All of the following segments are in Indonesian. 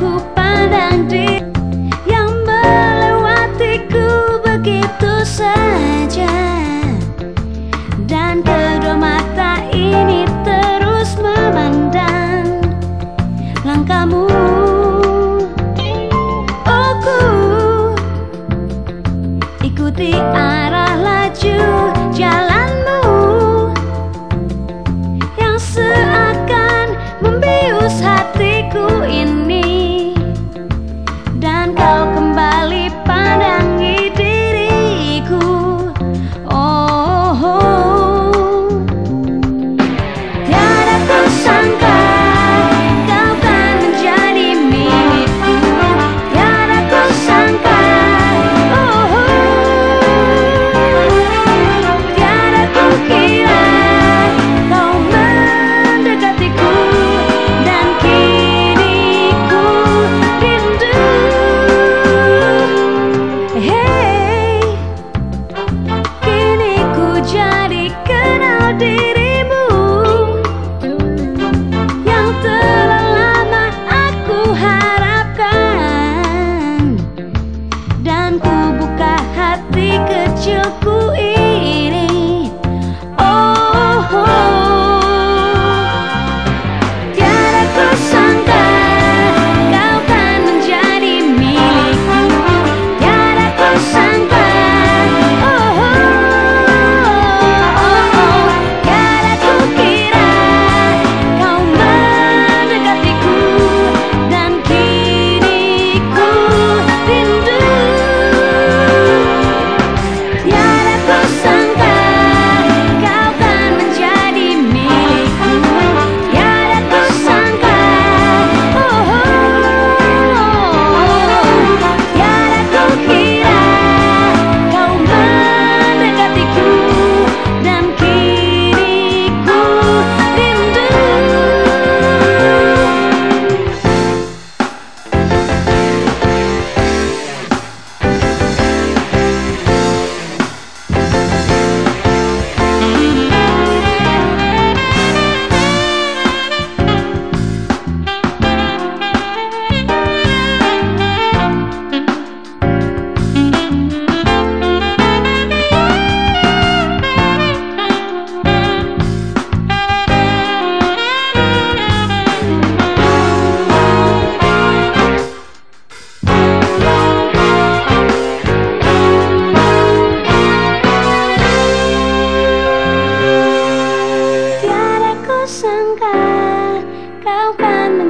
ku pandang di Yang melewatiku begitu saja. Dan kedua mata ini terus memandang Langkahmu. Oh ku Ikuti arah laju jalan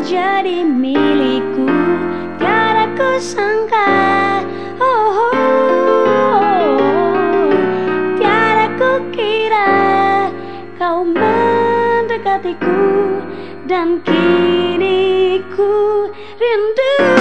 menjadi milikku. Tiada ku sangka oh, oh, oh, Tiada ku kira kau mendekatiku. Dan kini ku rindu.